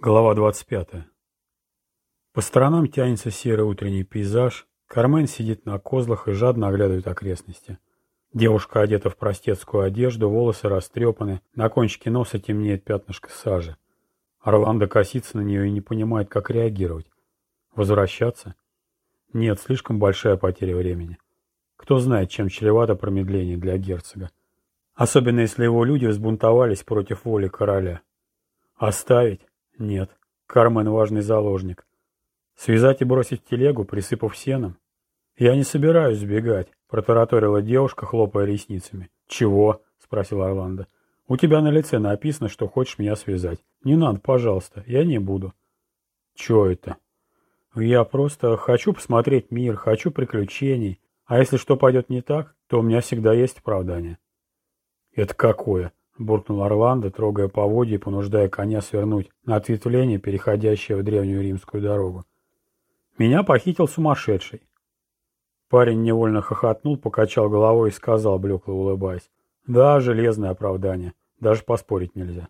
Глава 25. По сторонам тянется серый утренний пейзаж. Кармен сидит на козлах и жадно оглядывает окрестности. Девушка одета в простецкую одежду, волосы растрепаны, на кончике носа темнеет пятнышко сажи. Орландо косится на нее и не понимает, как реагировать. Возвращаться? Нет, слишком большая потеря времени. Кто знает, чем чревато промедление для герцога. Особенно, если его люди взбунтовались против воли короля. Оставить? Нет, Кармен важный заложник. Связать и бросить телегу, присыпав сеном? Я не собираюсь сбегать, протараторила девушка, хлопая ресницами. Чего? спросил Орландо. У тебя на лице написано, что хочешь меня связать. Не надо, пожалуйста, я не буду. Чё это? Я просто хочу посмотреть мир, хочу приключений. А если что пойдет не так, то у меня всегда есть оправдание. Это какое? — буркнул Орландо, трогая поводья и понуждая коня свернуть на ответвление, переходящее в древнюю римскую дорогу. «Меня похитил сумасшедший». Парень невольно хохотнул, покачал головой и сказал, блекло улыбаясь. «Да, железное оправдание. Даже поспорить нельзя».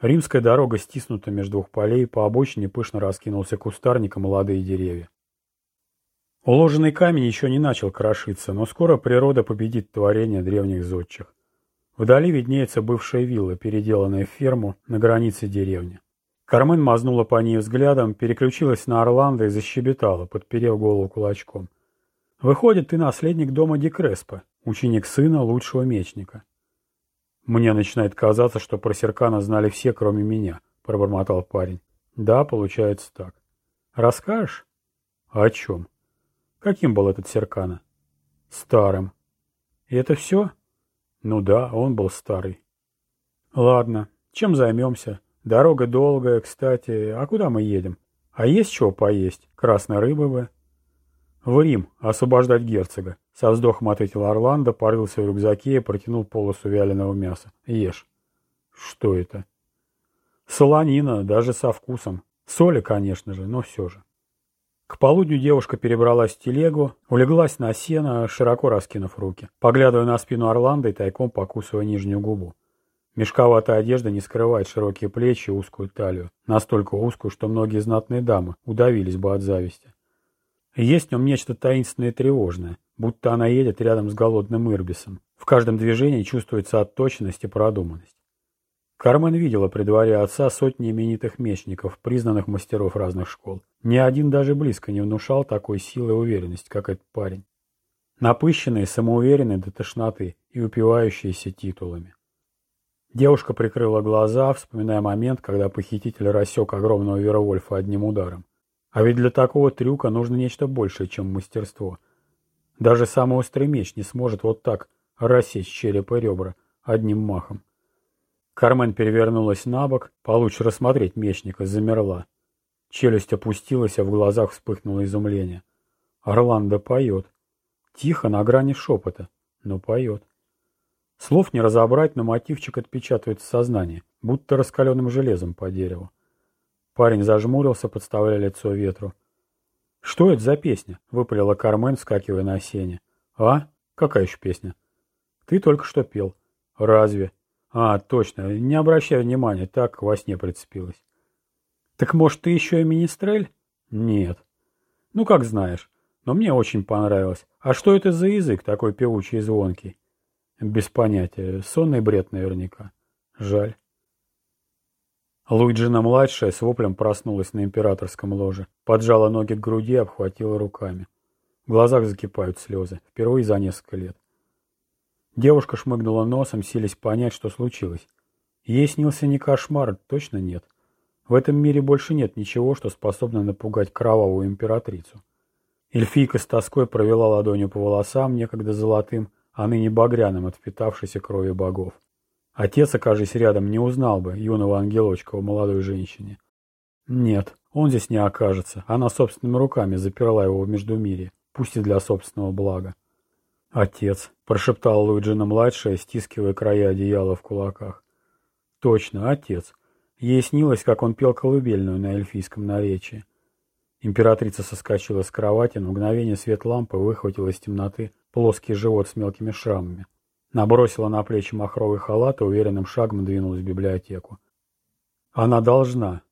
Римская дорога стиснута между двух полей, по обочине пышно раскинулся кустарник и молодые деревья. Уложенный камень еще не начал крошиться, но скоро природа победит творение древних зодчих. Вдали виднеется бывшая вилла, переделанная в ферму на границе деревни. Кармен мазнула по ней взглядом, переключилась на Орландо и защебетала, подперев голову кулачком. «Выходит, ты наследник дома Декреспа, ученик сына лучшего мечника». «Мне начинает казаться, что про Серкана знали все, кроме меня», — пробормотал парень. «Да, получается так». «Расскажешь?» «О чем?» «Каким был этот Серкана?» «Старым». «И это все?» Ну да, он был старый. Ладно, чем займемся? Дорога долгая, кстати. А куда мы едем? А есть чего поесть? Красной рыбы бы. В Рим, освобождать герцога. Со вздохом ответил Орландо, порылся в рюкзаке и протянул полосу вяленого мяса. Ешь. Что это? Солонина, даже со вкусом. Соли, конечно же, но все же. К полудню девушка перебралась в телегу, улеглась на сено, широко раскинув руки, поглядывая на спину Орландо и тайком покусывая нижнюю губу. Мешковатая одежда не скрывает широкие плечи и узкую талию, настолько узкую, что многие знатные дамы удавились бы от зависти. Есть в нем нечто таинственное и тревожное, будто она едет рядом с голодным Ирбисом. В каждом движении чувствуется отточенность и продуманность. Кармен видела при дворе отца сотни именитых мечников, признанных мастеров разных школ. Ни один даже близко не внушал такой силы и уверенности, как этот парень. Напыщенный, самоуверенный до тошноты и упивающийся титулами. Девушка прикрыла глаза, вспоминая момент, когда похититель рассек огромного Вервольфа одним ударом. А ведь для такого трюка нужно нечто большее, чем мастерство. Даже самый острый меч не сможет вот так рассечь череп и ребра одним махом. Кармен перевернулась на бок, получше рассмотреть мечника, замерла. Челюсть опустилась, а в глазах вспыхнуло изумление. Орландо поет. Тихо, на грани шепота, но поет. Слов не разобрать, но мотивчик отпечатывает в сознании, будто раскаленным железом по дереву. Парень зажмурился, подставляя лицо ветру. «Что это за песня?» — выпалила Кармен, вскакивая на сене. «А? Какая еще песня?» «Ты только что пел». «Разве?» А, точно, не обращай внимания, так во сне прицепилась. Так может ты еще и министрель? Нет. Ну как знаешь, но мне очень понравилось. А что это за язык такой певучий и звонкий? Без понятия, сонный бред наверняка. Жаль. Луиджина-младшая с воплем проснулась на императорском ложе, поджала ноги к груди и обхватила руками. В глазах закипают слезы, впервые за несколько лет. Девушка шмыгнула носом, силясь понять, что случилось. Ей снился не кошмар, точно нет. В этом мире больше нет ничего, что способно напугать кровавую императрицу. Эльфийка с тоской провела ладонью по волосам, некогда золотым, а ныне багряным от впитавшейся крови богов. Отец, окажись рядом, не узнал бы юного ангелочка у молодой женщине. Нет, он здесь не окажется. Она собственными руками заперла его в Междумирье, пусть и для собственного блага. «Отец», — прошептал Луиджина-младшая, стискивая края одеяла в кулаках. «Точно, отец. Ей снилось, как он пел колыбельную на эльфийском наречии». Императрица соскочила с кровати, на мгновение свет лампы выхватил из темноты плоский живот с мелкими шрамами. Набросила на плечи махровый халат и уверенным шагом двинулась в библиотеку. Она должна.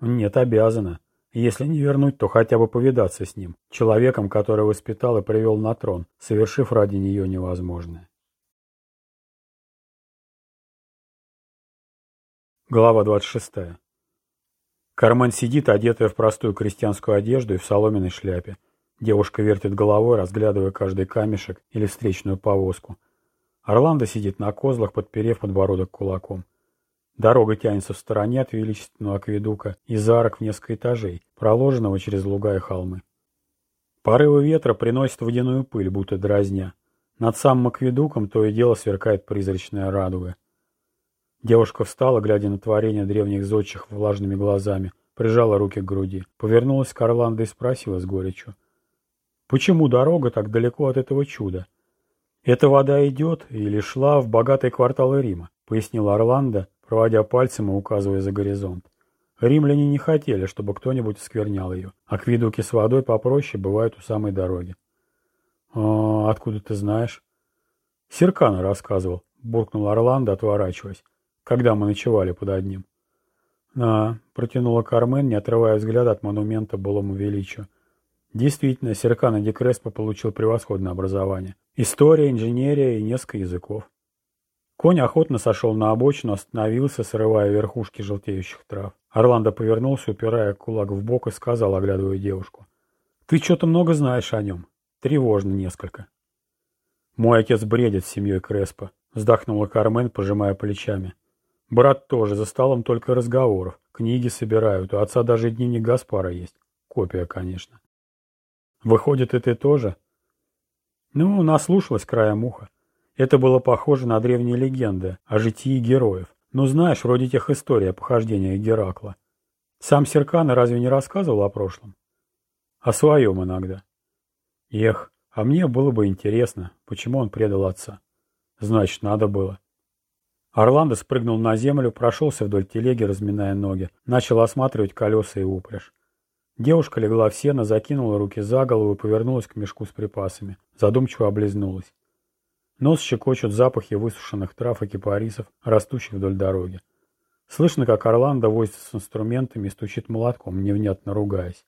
Нет, обязана. Если не вернуть, то хотя бы повидаться с ним, человеком, который воспитал и привел на трон, совершив ради нее невозможное. Глава 26. Кармен сидит, одетая в простую крестьянскую одежду и в соломенной шляпе. Девушка вертит головой, разглядывая каждый камешек или встречную повозку. Орландо сидит на козлах, подперев подбородок кулаком. Дорога тянется в стороне от величественного акведука из арок в несколько этажей, проложенного через луга и холмы. Порывы ветра приносят водяную пыль, будто дразня. Над самым акведуком то и дело сверкает призрачная радуга. Девушка встала, глядя на творение древних зодчих влажными глазами, прижала руки к груди, повернулась к Орландо и спросила с горечью. «Почему дорога так далеко от этого чуда?» «Эта вода идет или шла в богатые кварталы Рима», — пояснил Орландо, проводя пальцем и указывая за горизонт. Римляне не хотели, чтобы кто-нибудь осквернял ее. Акведуки с водой попроще бывают у самой дороги. «А откуда ты знаешь?» «Серкана рассказывал», — буркнул Орландо, отворачиваясь, когда мы ночевали под одним. «А», — протянула Кармен, не отрывая взгляда от монумента былому величию. Действительно, Серкана Ди Креспо получил превосходное образование. История, инженерия и несколько языков. Конь охотно сошел на обочину, остановился, срывая верхушки желтеющих трав. Орландо повернулся, упирая кулак в бок и сказал, оглядывая девушку. «Ты что-то много знаешь о нем. Тревожно несколько». «Мой отец бредит с семьей Креспо», — вздохнула Кармен, пожимая плечами. «Брат тоже, за столом только разговоров. Книги собирают, у отца даже дневник Гаспара есть. Копия, конечно». «Выходит, и ты тоже?» «Ну, наслушалась краем уха. Это было похоже на древние легенды о житии героев. Ну, знаешь, вроде тех историй о похождениях Геракла. Сам Серкана разве не рассказывал о прошлом? О своем иногда. Эх, а мне было бы интересно, почему он предал отца. Значит, надо было. Орландо спрыгнул на землю, прошелся вдоль телеги, разминая ноги, начал осматривать колеса и упряжь. Девушка легла в сено, закинула руки за голову и повернулась к мешку с припасами. Задумчиво облизнулась. Нос щекочут запахи высушенных трав и кипарисов, растущих вдоль дороги. Слышно, как Орландо возится с инструментами и стучит молотком, невнятно ругаясь.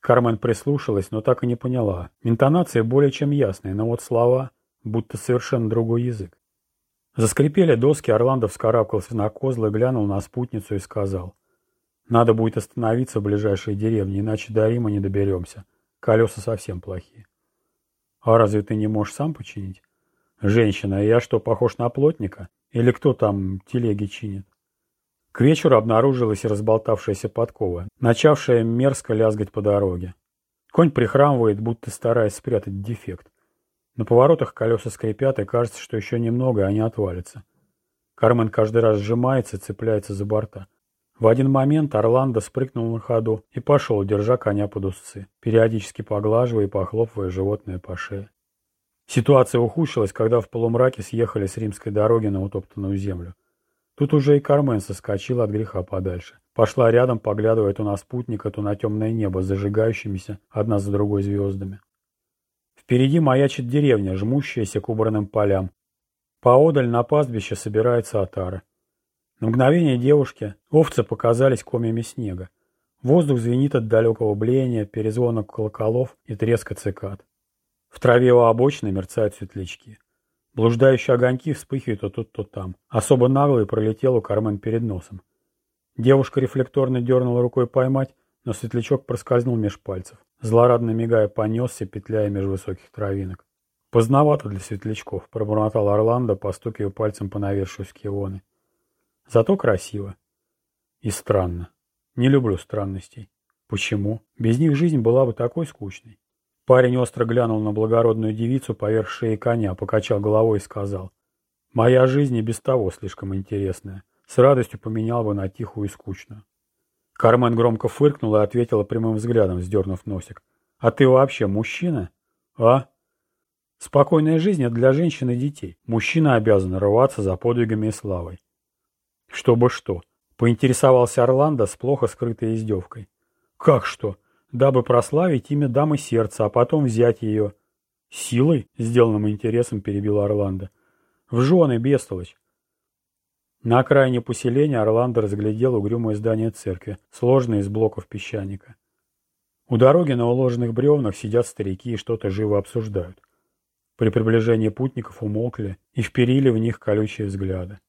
Кармен прислушалась, но так и не поняла. Интонации более чем ясные, но вот слова, будто совершенно другой язык. Заскрипели доски, Орландо вскарабкался на козлы, глянул на спутницу и сказал. «Надо будет остановиться в ближайшей деревне, иначе до Рима не доберемся. Колеса совсем плохие». «А разве ты не можешь сам починить?» «Женщина, я что, похож на плотника? Или кто там телеги чинит?» К вечеру обнаружилась разболтавшаяся подкова, начавшая мерзко лязгать по дороге. Конь прихрамывает, будто стараясь спрятать дефект. На поворотах колеса скрипят, и кажется, что еще немного, и они отвалятся. Кармен каждый раз сжимается, цепляется за борта. В один момент Орландо спрыгнул на ходу и пошел, держа коня под узцы, периодически поглаживая и похлопывая животное по шее. Ситуация ухудшилась, когда в полумраке съехали с римской дороги на утоптанную землю. Тут уже и Кармен соскочила от греха подальше. Пошла рядом, поглядывая то на спутника, то на темное небо с зажигающимися одна за другой звездами. Впереди маячит деревня, жмущаяся к убранным полям. Поодаль на пастбище собирается отара. На мгновение девушки овцы показались комьями снега. Воздух звенит от далекого блеяния, перезвона колоколов и треска цикад. В траве у обочины мерцают светлячки. Блуждающие огоньки вспыхивают то тут, то там. Особо наглый пролетел у Кармен перед носом. Девушка рефлекторно дернула рукой поймать, но светлячок проскользнул меж пальцев. Злорадно мигая, понесся, петляя меж высоких травинок. «Поздновато для светлячков», — пробормотал Орландо, постукивая пальцем по навершию скивоны. «Зато красиво. И странно. Не люблю странностей. Почему? Без них жизнь была бы такой скучной. Парень остро глянул на благородную девицу поверх шеи коня, покачал головой и сказал. «Моя жизнь и без того слишком интересная. С радостью поменял бы на тихую и скучную». Кармен громко фыркнула и ответила прямым взглядом, сдернув носик. «А ты вообще мужчина? А?» «Спокойная жизнь — это для женщин и детей. Мужчина обязан рваться за подвигами и славой». «Чтобы что?» — поинтересовался Орландо с плохо скрытой издевкой. «Как что? Дабы прославить имя дамы сердца, а потом взять ее. Силой, сделанным интересом, перебил Орландо. В жены, бестолочь. На окраине поселения Орландо разглядел угрюмое здание церкви, сложное из блоков песчаника. У дороги на уложенных бревнах сидят старики и что-то живо обсуждают. При приближении путников умолкли и вперили в них колючие взгляды.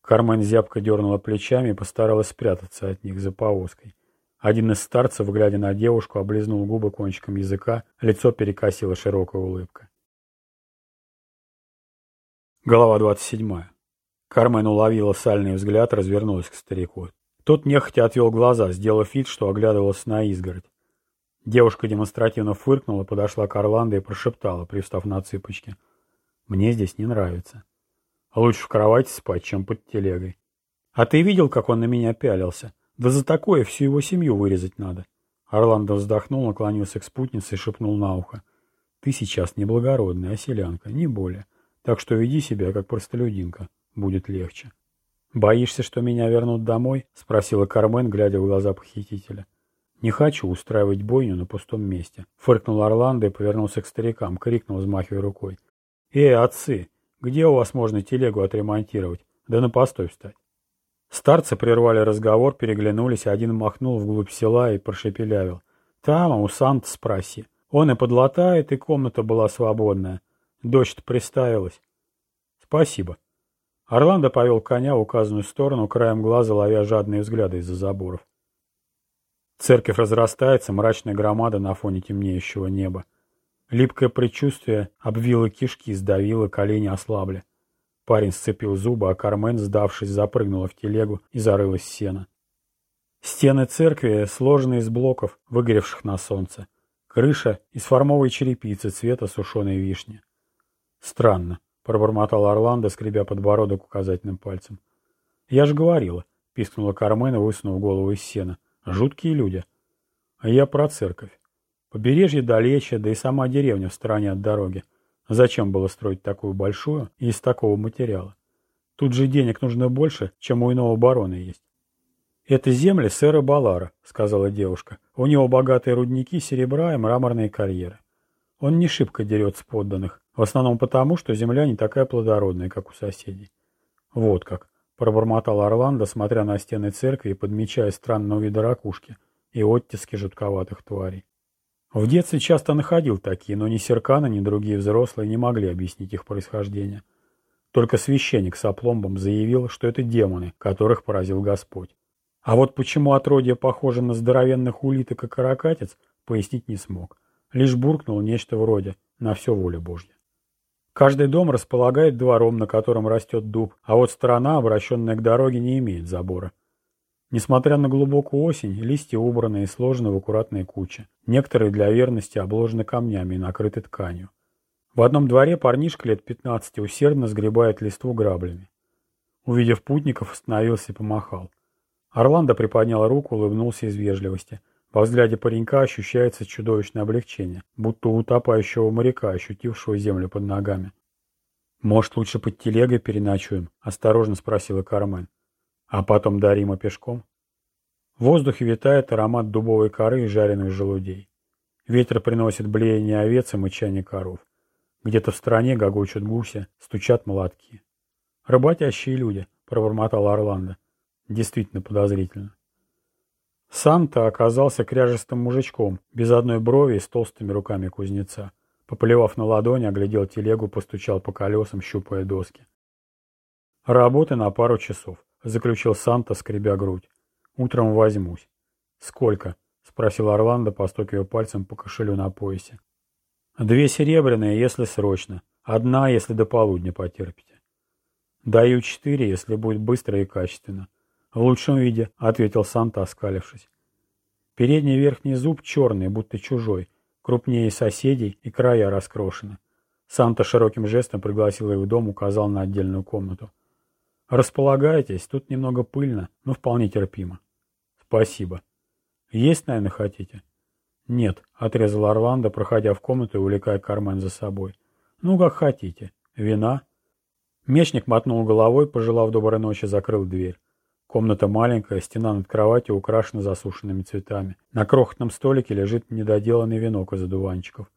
Кармен зябко дернула плечами и постаралась спрятаться от них за повозкой. Один из старцев, глядя на девушку, облизнул губы кончиком языка, лицо перекосила широкая улыбка. Глава двадцать седьмая. Кармен уловила сальный взгляд, развернулась к старику. Тот нехотя отвел глаза, сделав вид, что оглядывался на изгородь. Девушка демонстративно фыркнула, подошла к Орландо и прошептала, пристав на цыпочки. «Мне здесь не нравится. Лучше в кровати спать, чем под телегой. А ты видел, как он на меня пялился? Да за такое всю его семью вырезать надо». Орландо вздохнул, наклонился к спутнице и шепнул на ухо. «Ты сейчас не благородная, а селянка, не более. Так что веди себя, как простолюдинка будет легче. «Боишься, что меня вернут домой?» — спросила Кармен, глядя в глаза похитителя. «Не хочу устраивать бойню на пустом месте», — фыркнул Орландо и повернулся к старикам, крикнул, взмахивая рукой. «Эй, отцы, где у вас можно телегу отремонтировать? Да на постой встать». Старцы прервали разговор, переглянулись, один махнул вглубь села и прошепелявил. «Там, у Санта спроси. Он и подлатает, и комната была свободная. Дождь приставилась». «Спасибо», Орландо повел коня в указанную сторону, краем глаза ловя жадные взгляды из-за заборов. Церковь разрастается, мрачная громада на фоне темнеющего неба. Липкое предчувствие обвило кишки, сдавило, колени ослабли. Парень сцепил зубы, а Кармен, сдавшись, запрыгнула в телегу и зарылась в сено. Стены церкви сложены из блоков, выгоревших на солнце. Крыша из формовой черепицы цвета сушеной вишни. Странно пробормотал Орландо, скребя подбородок указательным пальцем. «Я же говорила», — пискнула Кармена, высунув голову из сена. «Жуткие люди». «А я про церковь. Побережье далече, да и сама деревня в стороне от дороги. Зачем было строить такую большую и из такого материала? Тут же денег нужно больше, чем у иного барона есть». «Это земли сэра Балара», — сказала девушка. «У него богатые рудники серебра и мраморные карьеры. Он не шибко дерет с подданных, в основном потому, что земля не такая плодородная, как у соседей. Вот как, пробормотал Орландо, смотря на стены церкви и подмечая странного вида ракушки и оттиски жутковатых тварей. В детстве часто находил такие, но ни Серкана, ни другие взрослые не могли объяснить их происхождение. Только священник с опломбом заявил, что это демоны, которых поразил Господь. А вот почему отродье похоже на здоровенных улиток и каракатиц, пояснить не смог. Лишь буркнул нечто вроде «на все воля Божья». Каждый дом располагает двором, на котором растет дуб, а вот сторона, обращенная к дороге, не имеет забора. Несмотря на глубокую осень, листья убраны и сложены в аккуратные кучи. Некоторые для верности обложены камнями и накрыты тканью. В одном дворе парнишка лет 15 усердно сгребает листву граблями. Увидев путников, остановился и помахал. Орландо приподнял руку, улыбнулся из вежливости. Во взгляде паренька ощущается чудовищное облегчение, будто утопающего моряка, ощутившего землю под ногами. «Может, лучше под телегой переночуем?» – осторожно спросила Кармен. «А потом до Рима пешком?» В воздухе витает аромат дубовой коры и жареных желудей. Ветер приносит блеяние овец и мычание коров. Где-то в стороне гогочут гуси, стучат молотки. «Работящие люди», — пробормотал Орландо. Действительно подозрительно. Сам-то оказался кряжестым мужичком, без одной брови и с толстыми руками кузнеца. Поплевав на ладони, оглядел телегу, постучал по колесам, щупая доски. «Работы на пару часов», — заключил Санта, скребя грудь. «Утром возьмусь». «Сколько?» — спросил Орландо, постукивая пальцем по кошелю на поясе. «Две серебряные, если срочно. Одна, если до полудня потерпите». «Даю четыре, если будет быстро и качественно». «В лучшем виде», — ответил Санта, оскалившись. Передний верхний зуб черный, будто чужой, крупнее соседей и края раскрошены. Санта широким жестом пригласил их в дом, указал на отдельную комнату. «Располагайтесь, тут немного пыльно, но вполне терпимо». «Спасибо». «Есть, наверное, хотите?» «Нет», — отрезал Орландо, проходя в комнату и увлекая Кармен за собой. «Ну, как хотите. Вина?» Мечник мотнул головой, пожелав доброй ночи, закрыл дверь. Комната маленькая, стена над кроватью украшена засушенными цветами. На крохотном столике лежит недоделанный венок из одуванчиков.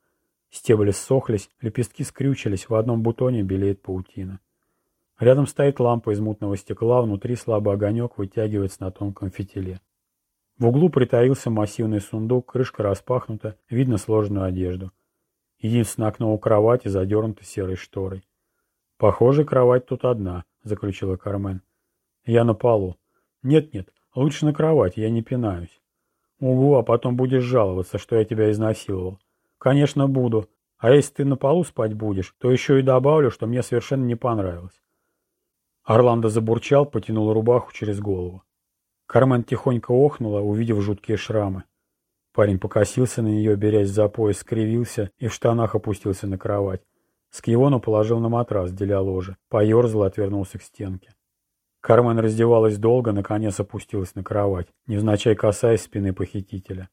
Стебли ссохлись, лепестки скрючились, в одном бутоне белеет паутина. Рядом стоит лампа из мутного стекла, внутри слабый огонек вытягивается на тонком фитиле. В углу притаился массивный сундук, крышка распахнута, видно сложенную одежду. Единственное окно у кровати задернуто серой шторой. «Похоже, кровать тут одна», — заключила Кармен. «Я на полу». «Нет-нет, лучше на кровати, я не пинаюсь». «Угу, а потом будешь жаловаться, что я тебя изнасиловал». «Конечно, буду. А если ты на полу спать будешь, то еще и добавлю, что мне совершенно не понравилось». Орландо забурчал, потянул рубаху через голову. Кармен тихонько охнула, увидев жуткие шрамы. Парень покосился на нее, берясь за пояс, скривился и в штанах опустился на кровать. Скиону положил на матрас, деля ложе, поерзал отвернулся к стенке. Кармен раздевалась долго, наконец опустилась на кровать, невзначай касаясь спины похитителя.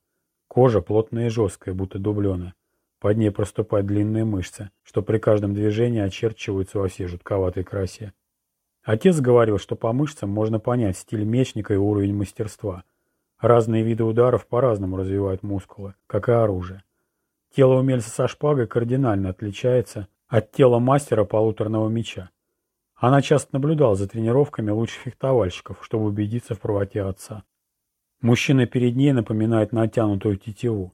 Кожа плотная и жесткая, будто дубленая. Под ней проступают длинные мышцы, что при каждом движении очерчиваются во всей жутковатой красе. Отец говорил, что по мышцам можно понять стиль мечника и уровень мастерства. Разные виды ударов по-разному развивают мускулы, как и оружие. Тело умельца со шпагой кардинально отличается от тела мастера полуторного меча. Она часто наблюдала за тренировками лучших фехтовальщиков, чтобы убедиться в правоте отца. Мужчина перед ней напоминает натянутую тетиву.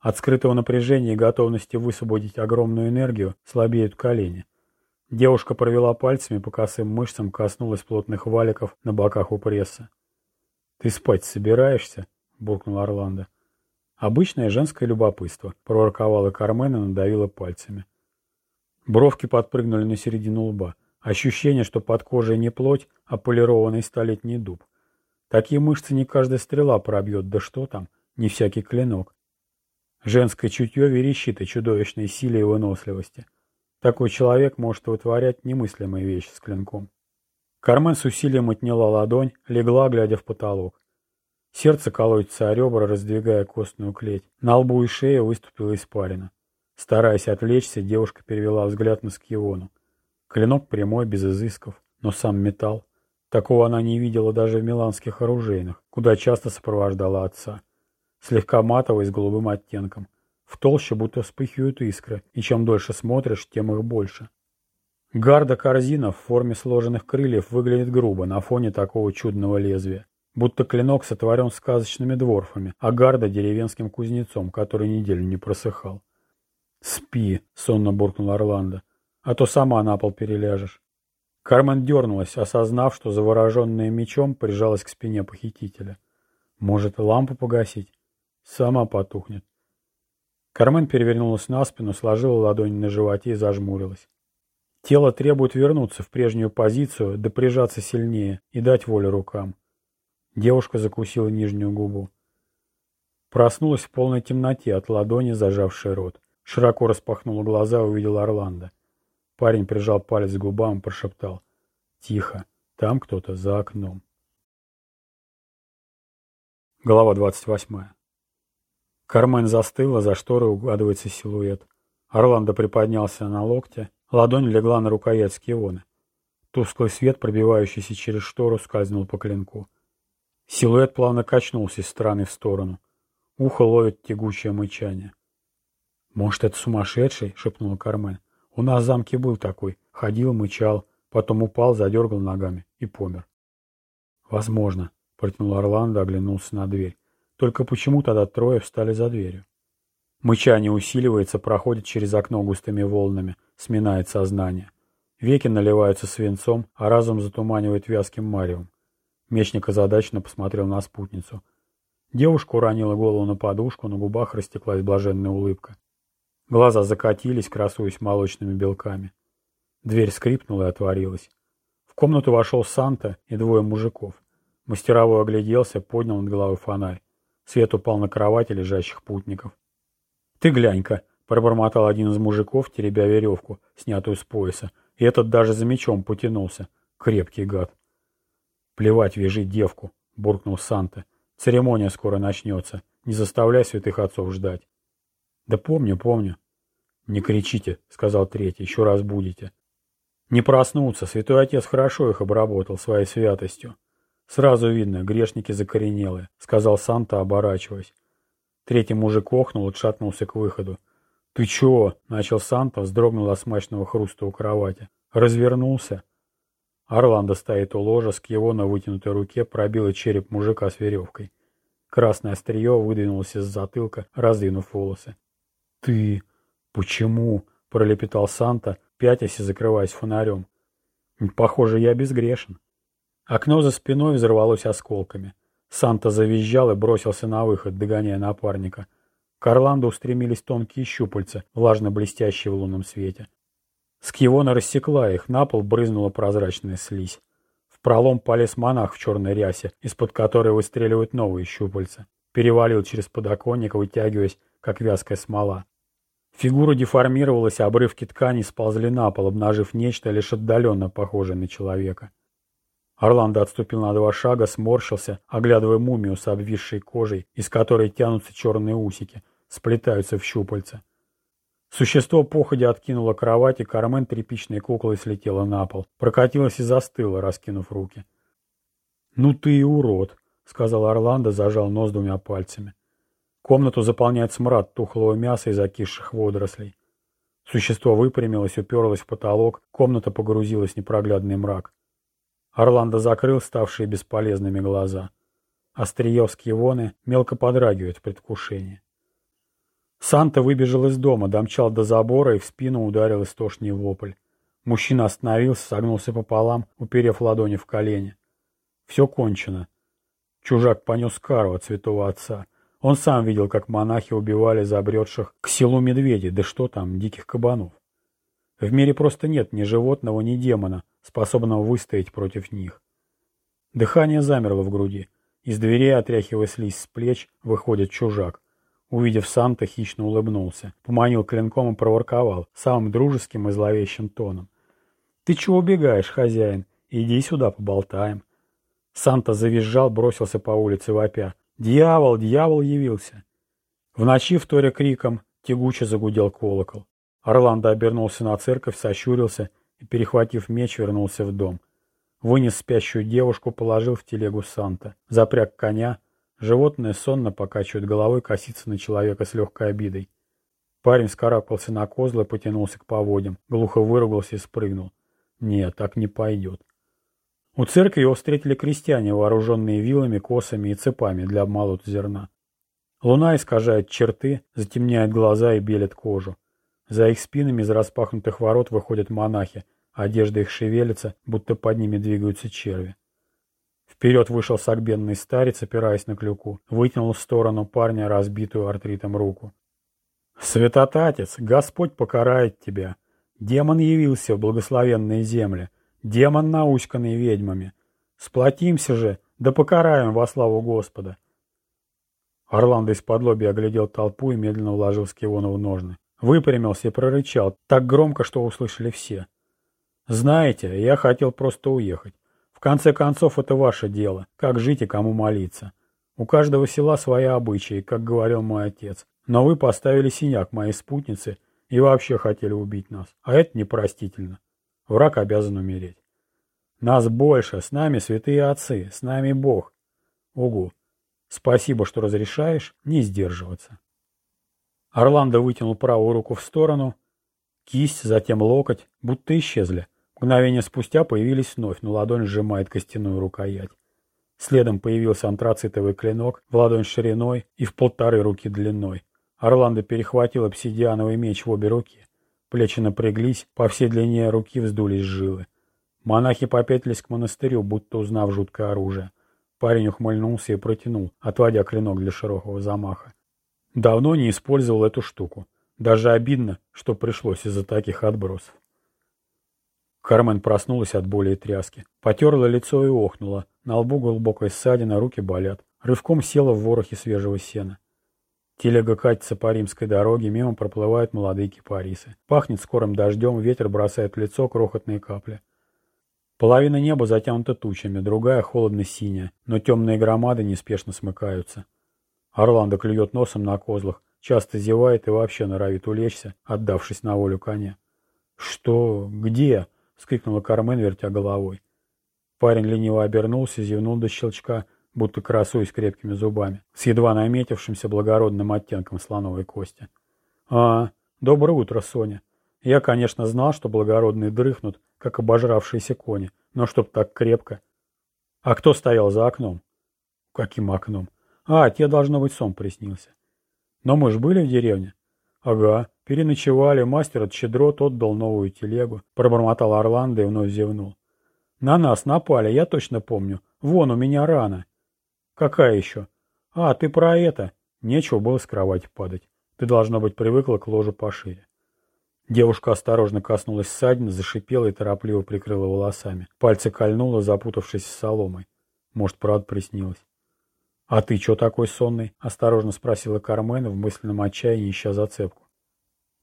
От скрытого напряжения и готовности высвободить огромную энергию слабеют колени. Девушка провела пальцами по косым мышцам, коснулась плотных валиков на боках у пресса. «Ты спать собираешься?» — буркнул Орландо. «Обычное женское любопытство», — проворковала Кармен и надавила пальцами. Бровки подпрыгнули на середину лба. Ощущение, что под кожей не плоть, а полированный столетний дуб. Такие мышцы не каждая стрела пробьет, да что там, не всякий клинок. Женское чутье верещит о чудовищной силе и выносливости. Такой человек может вытворять немыслимые вещи с клинком. Кармен с усилием отняла ладонь, легла, глядя в потолок. Сердце колотится о ребра, раздвигая костную клеть. На лбу и шее выступила испарина. Стараясь отвлечься, девушка перевела взгляд на Скиону. Клинок прямой, без изысков, но сам металл. Такого она не видела даже в миланских оружейных, куда часто сопровождала отца. Слегка матовый, с голубым оттенком. В толще будто вспыхивают искры, и чем дольше смотришь, тем их больше. Гарда-корзина в форме сложенных крыльев выглядит грубо на фоне такого чудного лезвия. Будто клинок сотворен сказочными дворфами, а гарда деревенским кузнецом, который неделю не просыхал. «Спи», — сонно буркнул Орландо, — «а то сама на пол переляжешь». Кармен дернулась, осознав, что завороженная мечом прижалась к спине похитителя. «Может, лампу погасить?» «Сама потухнет». Кармен перевернулась на спину, сложила ладонь на животе и зажмурилась. Тело требует вернуться в прежнюю позицию, да сильнее и дать волю рукам. Девушка закусила нижнюю губу. Проснулась в полной темноте от ладони, зажавшей рот. Широко распахнула глаза и увидела Орландо. Парень прижал палец к губам и прошептал. «Тихо, там кто-то за окном». Глава двадцать восьмая. Кармен застыла, за шторой угадывается силуэт. Орландо приподнялся на локте, ладонь легла на рукоять скионы. Тусклый свет, пробивающийся через штору, скользнул по клинку. Силуэт плавно качнулся из стороны в сторону. Ухо ловит тягучее мычание. «Может, это сумасшедший?» — шепнула Кармен. «У нас в замке был такой. Ходил, мычал, потом упал, задергал ногами и помер». «Возможно», — протянул Орландо, оглянулся на дверь. Только почему тогда трое встали за дверью? Мычание усиливается, проходит через окно густыми волнами, сминает сознание. Веки наливаются свинцом, а разум затуманивает вязким маревом. Мечник озадаченно посмотрел на спутницу. Девушка уронила голову на подушку, на губах растеклась блаженная улыбка. Глаза закатились, красуясь молочными белками. Дверь скрипнула и отворилась. В комнату вошел Санта и двое мужиков. Мастеровой огляделся, поднял над головой фонарь. Свет упал на кровати лежащих путников. «Ты глянь-ка!» — пробормотал один из мужиков, теребя веревку, снятую с пояса. И этот даже за мечом потянулся. Крепкий гад. «Плевать, вяжи девку!» — буркнул Санта. «Церемония скоро начнется. Не заставляй святых отцов ждать». «Да помню, помню». «Не кричите», — сказал третий, — «еще раз будете». «Не проснуться. Святой отец хорошо их обработал своей святостью. «Сразу видно, грешники закоренелые», — сказал Санта, оборачиваясь. Третий мужик охнул и шатнулся к выходу. «Ты чего?» — начал Санта, вздрогнул от смачного хруста у кровати. Развернулся. Орландо стоит у ложа, с его на вытянутой руке пробило череп мужика с веревкой. Красное острие выдвинулось из затылка, раздвинув волосы. «Ты... почему?» — пролепетал Санта, пятясь и закрываясь фонарем. «Похоже, я безгрешен». Окно за спиной взорвалось осколками. Санта завизжал и бросился на выход, догоняя напарника. К Орландо устремились тонкие щупальца, влажно блестящие в лунном свете. Скивона рассекла их, на пол брызнула прозрачная слизь. В пролом полез монах в черной рясе, из-под которой выстреливают новые щупальца. Перевалил через подоконник, вытягиваясь, как вязкая смола. Фигура деформировалась, обрывки ткани сползли на пол, обнажив нечто лишь отдаленно похожее на человека. Орландо отступил на два шага, сморщился, оглядывая мумию с обвисшей кожей, из которой тянутся черные усики, сплетаются в щупальца. Существо походя откинуло кровать, и Кармен тряпичной куклой слетела на пол. Прокатилась и застыла, раскинув руки. «Ну ты и урод!» — сказал Орландо, зажал нос двумя пальцами. Комнату заполняет смрад тухлого мяса и закисших водорослей. Существо выпрямилось, уперлось в потолок, комната погрузилась в непроглядный мрак. Орландо закрыл ставшие бесполезными глаза. Острие скивоны мелко подрагивает в предвкушении. Санта выбежал из дома, домчал до забора и в спину ударил истошный вопль. Мужчина остановился, согнулся пополам, уперев ладони в колени. Все кончено. Чужак понес кару от святого отца. Он сам видел, как монахи убивали забредших к селу медведей, да что там, диких кабанов. В мире просто нет ни животного, ни демона, способного выстоять против них. Дыхание замерло в груди. Из дверей, отряхивая слизь с плеч, выходит чужак. Увидев Санта, хищно улыбнулся, поманил клинком и проворковал, самым дружеским и зловещим тоном. «Ты чего убегаешь, хозяин? Иди сюда, поболтаем». Санта завизжал, бросился по улице вопя. «Дьявол, дьявол явился!» В ночи, вторя криком, тягуче загудел колокол. Орландо обернулся на церковь, сощурился и, перехватив меч, вернулся в дом. Вынес спящую девушку, положил в телегу Санта, запряг коня, Животное сонно покачивает головой, косится на человека с легкой обидой. Парень скарабкался на козлы, потянулся к поводям, глухо выругался и спрыгнул. Нет, так не пойдет. У церкви его встретили крестьяне, вооруженные вилами, косами и цепами для обмолота зерна. Луна искажает черты, затемняет глаза и белит кожу. За их спинами из распахнутых ворот выходят монахи, одежда их шевелится, будто под ними двигаются черви. Вперед вышел согбенный старец, опираясь на клюку, вытянул в сторону парня разбитую артритом руку. «Святотатец, Господь покарает тебя. Демон явился в благословенные земли, демон, науськанный ведьмами. Сплотимся же, да покараем во славу Господа». Орландо из-под лоби оглядел толпу и медленно вложил скивону в ножны. Выпрямился и прорычал, так громко, что услышали все. «Знаете, я хотел просто уехать конце концов, это ваше дело, как жить и кому молиться. У каждого села свои обычаи, как говорил мой отец. Но вы поставили синяк моей спутнице и вообще хотели убить нас. А это непростительно. Враг обязан умереть. Нас больше, с нами святые отцы, с нами Бог. Угу. Спасибо, что разрешаешь не сдерживаться. Орландо вытянул правую руку в сторону, кисть, затем локоть, будто исчезли. Мгновение спустя появились вновь, но ладонь сжимает костяную рукоять. Следом появился антрацитовый клинок в ладонь шириной и в полторы руки длиной. Орландо перехватил обсидиановый меч в обе руки. Плечи напряглись, по всей длине руки вздулись жилы. Монахи попятились к монастырю, будто узнав жуткое оружие. Парень ухмыльнулся и протянул, отводя клинок для широкого замаха. Давно не использовал эту штуку. Даже обидно, что пришлось из-за таких отбросов. Кармен проснулась от боли и тряски. Потерла лицо и охнула. На лбу глубокая ссадина, руки болят. Рывком села в ворохе свежего сена. Телега катится по римской дороге, мимо проплывают молодые кипарисы. Пахнет скорым дождем, ветер бросает в лицо крохотные капли. Половина неба затянута тучами, другая холодно-синяя, но темные громады неспешно смыкаются. Орландо клюет носом на козлах, часто зевает и вообще норовит улечься, отдавшись на волю коня. «Что? Где?» — вскрикнула Кармен, вертя головой. Парень лениво обернулся, зевнул до щелчка, будто красуясь крепкими зубами, с едва наметившимся благородным оттенком слоновой кости. «А, доброе утро, Соня. Я, конечно, знал, что благородные дрыхнут, как обожравшиеся кони, но чтоб так крепко. А кто стоял за окном? Каким окном? А, тебе должно быть сон приснился. Но мы ж были в деревне. Ага, переночевали, мастер от щедрот отдал новую телегу. Пробормотал Орландо и вновь зевнул. На нас напали, я точно помню. Вон у меня рана. Какая еще? А, ты про это. Нечего было с кровати падать. Ты, должно быть, привыкла к ложу пошире. Девушка осторожно коснулась ссадины, зашипела и торопливо прикрыла волосами. Пальцы кольнула, запутавшись с соломой. Может, правда приснилось. «А ты чё такой сонный?» — осторожно спросила Кармена в мысленном отчаянии, ища зацепку.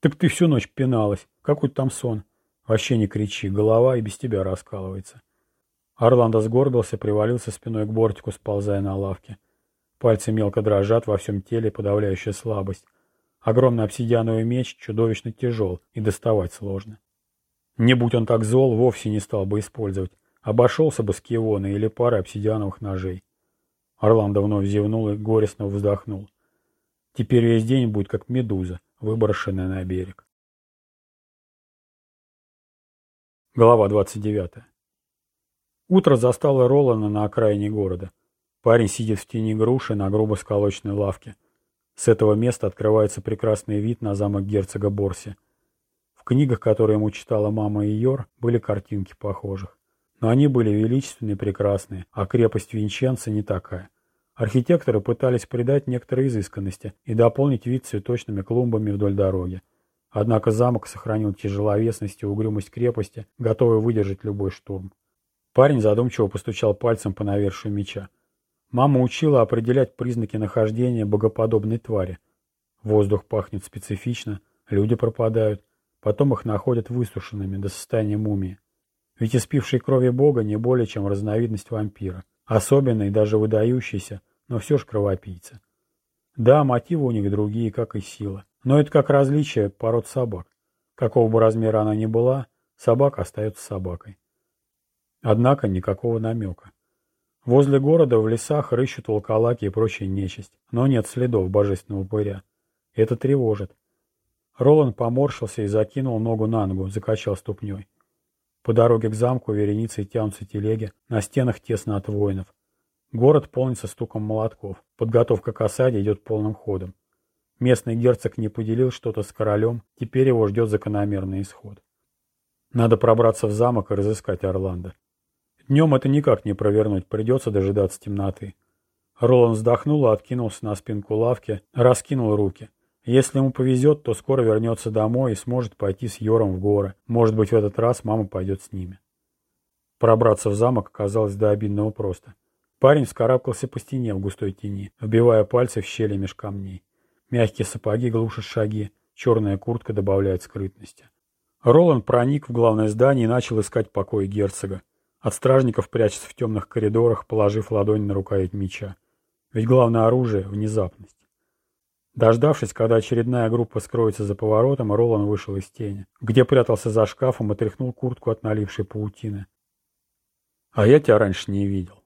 «Так ты всю ночь пиналась. Какой там сон? Вообще не кричи, голова и без тебя раскалывается». Орландо сгорбился, привалился спиной к бортику, сползая на лавке. Пальцы мелко дрожат, во всем теле подавляющая слабость. Огромный обсидиановый меч чудовищно тяжел и доставать сложно. Не будь он так зол, вовсе не стал бы использовать. Обошелся бы с кивоной или парой обсидиановых ножей. Орландо вновь зевнул и горестно вздохнул. Теперь весь день будет как медуза, выброшенная на берег. Глава 29. Утро застало Ролана на окраине города. Парень сидит в тени груши на грубо сколоченной лавке. С этого места открывается прекрасный вид на замок герцога Борси. В книгах, которые ему читала мама и Йор, были картинки похожих. Но они были величественные и прекрасные, а крепость Винченца не такая. Архитекторы пытались придать некоторые изысканности и дополнить вид цветочными клумбами вдоль дороги. Однако замок сохранил тяжеловесность и угрюмость крепости, готовый выдержать любой штурм. Парень задумчиво постучал пальцем по навершию меча. Мама учила определять признаки нахождения богоподобной твари. Воздух пахнет специфично, люди пропадают, потом их находят высушенными до состояния мумии. Ведь испивший крови бога не более чем разновидность вампира. Особенный, даже выдающийся, но все ж кровопийца. Да, мотивы у них другие, как и сила. Но это как различие пород собак. Какого бы размера она ни была, собака остается собакой. Однако никакого намека. Возле города в лесах рыщут волколаки и прочая нечисть, но нет следов божественного упыря. Это тревожит. Роланд поморщился и закинул ногу на ногу, закачал ступней. По дороге к замку вереницей тянутся телеги, на стенах тесно от воинов. Город полнится стуком молотков. Подготовка к осаде идет полным ходом. Местный герцог не поделил что-то с королем, теперь его ждет закономерный исход. Надо пробраться в замок и разыскать Орландо. Днем это никак не провернуть, придется дожидаться темноты. Роланд вздохнул и откинулся на спинку лавки, раскинул руки. Если ему повезет, то скоро вернется домой и сможет пойти с Йором в горы. Может быть, в этот раз мама пойдет с ними. Пробраться в замок оказалось до обидного просто. Парень вскарабкался по стене в густой тени, вбивая пальцы в щели меж камней. Мягкие сапоги глушат шаги, черная куртка добавляет скрытности. Роланд проник в главное здание и начал искать покой герцога. От стражников прячется в темных коридорах, положив ладонь на рукоять меча. Ведь главное оружие — внезапность. Дождавшись, когда очередная группа скроется за поворотом, Ролан вышел из тени, где прятался за шкафом и тряхнул куртку от налившей паутины. «А я тебя раньше не видел».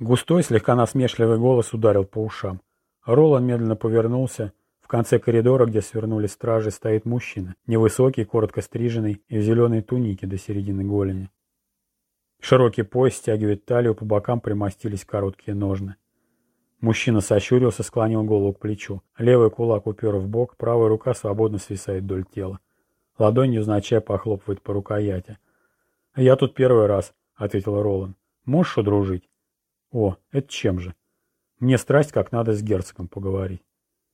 Густой, слегка насмешливый голос ударил по ушам. Ролан медленно повернулся. В конце коридора, где свернули стражи, стоит мужчина, невысокий, коротко стриженный и в зеленой тунике до середины голени. Широкий пояс стягивает талию, по бокам примостились короткие ножны. Мужчина сощурился, склонил голову к плечу. Левый кулак упер в бок, правая рука свободно свисает вдоль тела. Ладонь невзначай похлопывает по рукояти. «Я тут первый раз», — ответил Ролан. «Можешь удружить?» «О, это чем же?» «Мне страсть, как надо с герцогом поговорить».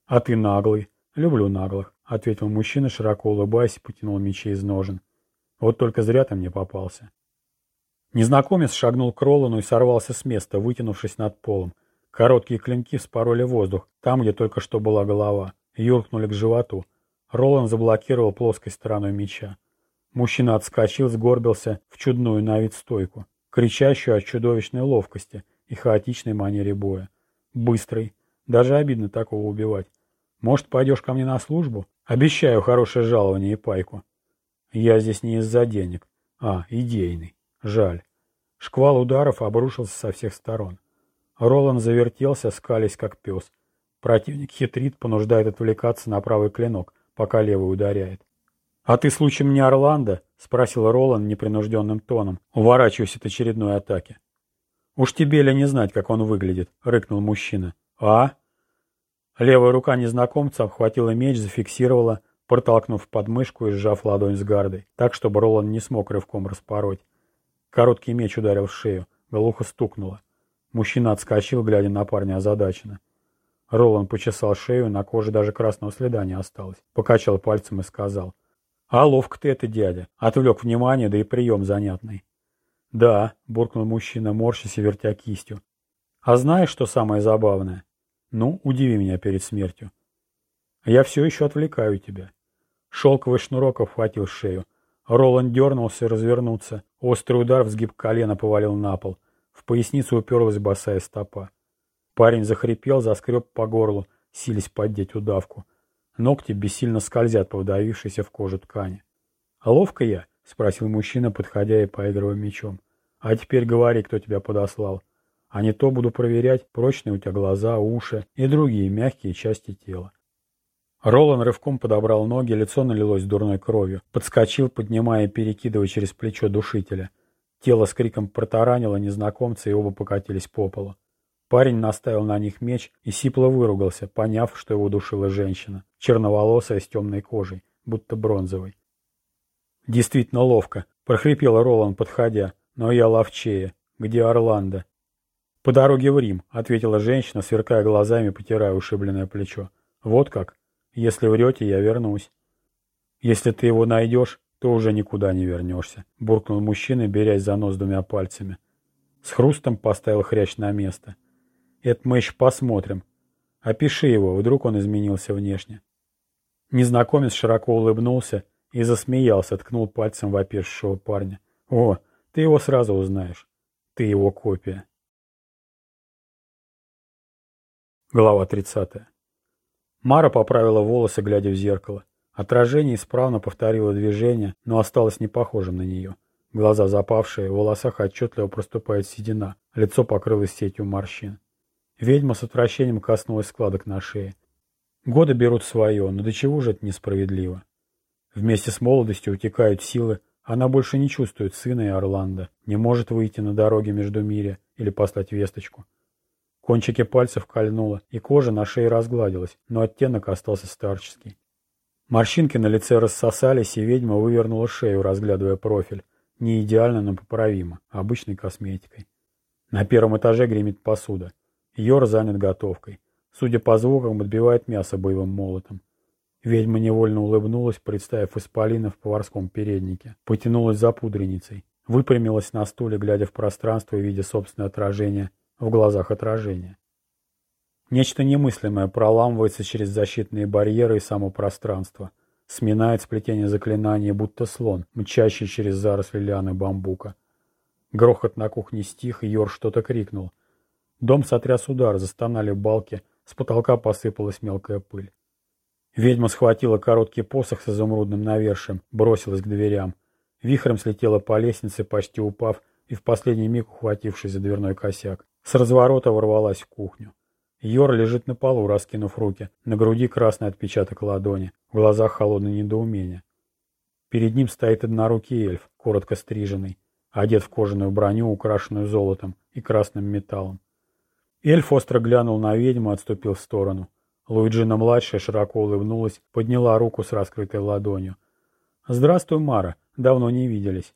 «А ты наглый». «Люблю наглых», — ответил мужчина, широко улыбаясь и потянул мечи из ножен. «Вот только зря ты мне попался». Незнакомец шагнул к Ролану и сорвался с места, вытянувшись над полом. Короткие клинки вспороли воздух, там, где только что была голова, юркнули к животу. Ролан заблокировал плоской стороной меча. Мужчина отскочил, сгорбился в чудную на вид стойку, кричащую о чудовищной ловкости и хаотичной манере боя. Быстрый. Даже обидно такого убивать. Может, пойдешь ко мне на службу? Обещаю хорошее жалование и пайку. Я здесь не из-за денег. А, идейный. Жаль. Шквал ударов обрушился со всех сторон. Ролан завертелся, скались как пес. Противник хитрит, понуждает отвлекаться на правый клинок, пока левый ударяет. «А ты случаем не Орландо?» — спросил Ролан непринужденным тоном, уворачиваясь от очередной атаки. «Уж тебе ли не знать, как он выглядит?» — рыкнул мужчина. «А?» Левая рука незнакомца обхватила меч, зафиксировала, протолкнув подмышку и сжав ладонь с гардой, так, чтобы Ролан не смог рывком распороть. Короткий меч ударил в шею, глухо стукнуло. Мужчина отскочил, глядя на парня озадаченно. Ролан почесал шею, на коже даже красного следа не осталось. Покачал пальцем и сказал. «А ловко ты это, дядя!» Отвлек внимание, да и прием занятный. «Да», — буркнул мужчина, морщась и вертя кистью. «А знаешь, что самое забавное? Ну, удиви меня перед смертью. Я все еще отвлекаю тебя». Шелковый шнурок обхватил шею. Роланд дернулся развернуться. Острый удар в сгиб колена повалил на пол. В поясницу уперлась босая стопа. Парень захрипел, заскреб по горлу, сились поддеть удавку. Ногти бессильно скользят по вдавившейся в кожу ткани. «А ловко я?» — спросил мужчина, подходя и поигрывая мечом. А теперь говори, кто тебя подослал. А не то буду проверять, прочные у тебя глаза, уши и другие мягкие части тела. Ролан рывком подобрал ноги, лицо налилось дурной кровью. Подскочил, поднимая и перекидывая через плечо душителя. Тело с криком протаранило незнакомца, и оба покатились по полу. Парень наставил на них меч и сипло выругался, поняв, что его душила женщина, черноволосая с темной кожей, будто бронзовой. «Действительно ловко», — прохрипел Ролан, подходя. Но я ловчее. Где Орландо? По дороге в Рим, ответила женщина, сверкая глазами, потирая ушибленное плечо. Вот как? Если врете, я вернусь. Если ты его найдешь, то уже никуда не вернешься, буркнул мужчина, берясь за нос двумя пальцами. С хрустом поставил хрящ на место. Это мы еще посмотрим. Опиши его, вдруг он изменился внешне. Незнакомец широко улыбнулся и засмеялся, ткнул пальцем в опешившего парня. О, ты его сразу узнаешь. Ты его копия. Глава 30. Мара поправила волосы, глядя в зеркало. Отражение исправно повторило движение, но осталось не похожим на нее. Глаза запавшие, в волосах отчетливо проступает седина, лицо покрылось сетью морщин. Ведьма с отвращением коснулась складок на шее. Годы берут свое, но до чего же это несправедливо? Вместе с молодостью утекают силы, она больше не чувствует сына и Орландо, не может выйти на дороге между мире или послать весточку. Кончики пальцев кольнуло, и кожа на шее разгладилась, но оттенок остался старческий. Морщинки на лице рассосались, и ведьма вывернула шею, разглядывая профиль. Не идеально, но поправимо, обычной косметикой. На первом этаже гремит посуда. Йор занят готовкой. Судя по звукам, отбивает мясо боевым молотом. Ведьма невольно улыбнулась, представив исполина в поварском переднике. Потянулась за пудреницей. Выпрямилась на стуле, глядя в пространство и видя собственное отражение в глазах отражения. Нечто немыслимое проламывается через защитные барьеры и само пространство. Сминает сплетение заклинания, будто слон, мчащий через заросли лианы бамбука. Грохот на кухне стих, и Йор что-то крикнул. Дом сотряс удар, застонали балки, с потолка посыпалась мелкая пыль. Ведьма схватила короткий посох с изумрудным навершием, бросилась к дверям. Вихрем слетела по лестнице, почти упав, и в последний миг ухватившись за дверной косяк. С разворота ворвалась в кухню. Йор лежит на полу, раскинув руки. На груди красный отпечаток ладони, в глазах холодное недоумение. Перед ним стоит однорукий эльф, коротко стриженный, одет в кожаную броню, украшенную золотом и красным металлом. Эльф остро глянул на ведьму и отступил в сторону. Луиджина-младшая широко улыбнулась, подняла руку с раскрытой ладонью. «Здравствуй, Мара. Давно не виделись».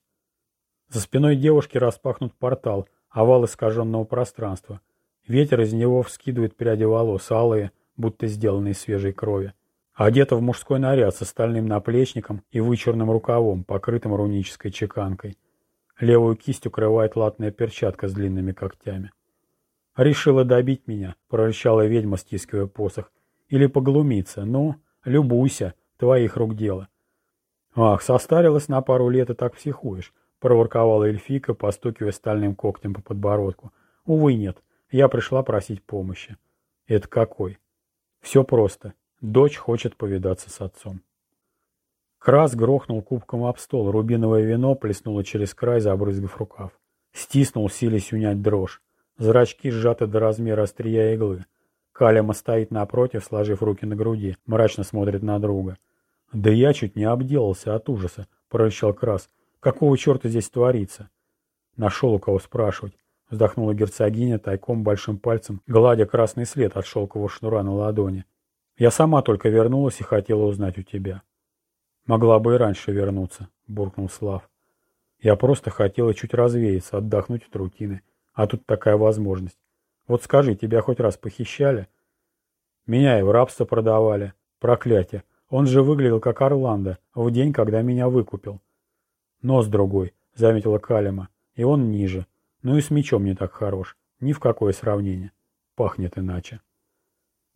За спиной девушки распахнут портал, овал искаженного пространства. Ветер из него вскидывает пряди волос, алые, будто сделанные из свежей крови. Одета в мужской наряд с стальным наплечником и вычурным рукавом, покрытым рунической чеканкой. Левую кисть укрывает латная перчатка с длинными когтями. «Решила добить меня», — прорычала ведьма, стискивая посох. Или поглумиться. Ну, любуйся, твоих рук дело. Ах, состарилась на пару лет и так психуешь, проворковала эльфика, постукивая стальным когтем по подбородку. Увы, нет. Я пришла просить помощи. Это какой? Все просто. Дочь хочет повидаться с отцом. Крас грохнул кубком об стол, рубиновое вино плеснуло через край, забрызгав рукав. Стиснул, силясь унять дрожь. Зрачки сжаты до размера острия иглы. Калема стоит напротив, сложив руки на груди, мрачно смотрит на друга. Да я чуть не обделался от ужаса, прорычал Крас. Какого черта здесь творится? Нашел у кого спрашивать. Вздохнула герцогиня тайком большим пальцем, гладя красный след от шелкового шнура на ладони. Я сама только вернулась и хотела узнать у тебя. Могла бы и раньше вернуться, буркнул Слав. Я просто хотела чуть развеяться, отдохнуть от рутины. А тут такая возможность. Вот скажи, тебя хоть раз похищали? Меня и в рабство продавали. Проклятие. Он же выглядел как Орландо в день, когда меня выкупил. Нос другой, заметила Калима. И он ниже. Ну и с мечом не так хорош. Ни в какое сравнение. Пахнет иначе.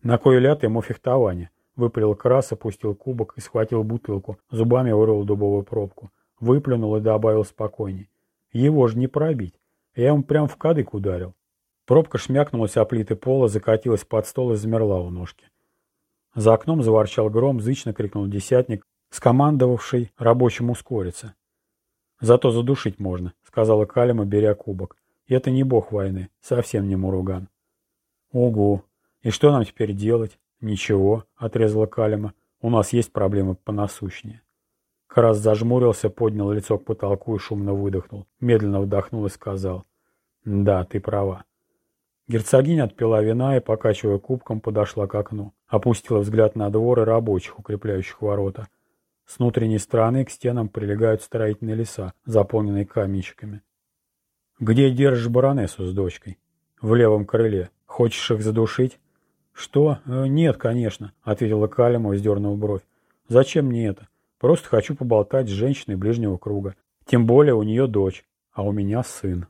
На кой ляд ему фехтование? Выпалил крас, опустил кубок и схватил бутылку. Зубами вырвал дубовую пробку. Выплюнул и добавил спокойней. Его же не пробить. Я ему прям в кадык ударил. Пробка шмякнулась о плиты пола, закатилась под стол и замерла у ножки. За окном заворчал гром, зычно крикнул десятник, скомандовавший рабочим ускориться. «Зато задушить можно», — сказала Калима, беря кубок. «И это не бог войны, совсем не Муруган». «Угу. И что нам теперь делать?» «Ничего», — отрезала Калима. «У нас есть проблемы понасущнее». Карас зажмурился, поднял лицо к потолку и шумно выдохнул. Медленно вдохнул и сказал. «Да, ты права. Герцогиня отпила вина и, покачивая кубком, подошла к окну. Опустила взгляд на двор и рабочих, укрепляющих ворота. С внутренней стороны к стенам прилегают строительные леса, заполненные каменщиками. «Где держишь баронессу с дочкой?» «В левом крыле. Хочешь их задушить?» «Что? Э, нет, конечно», — ответила Калима, сдернув бровь. «Зачем мне это? Просто хочу поболтать с женщиной ближнего круга. Тем более у нее дочь, а у меня сын».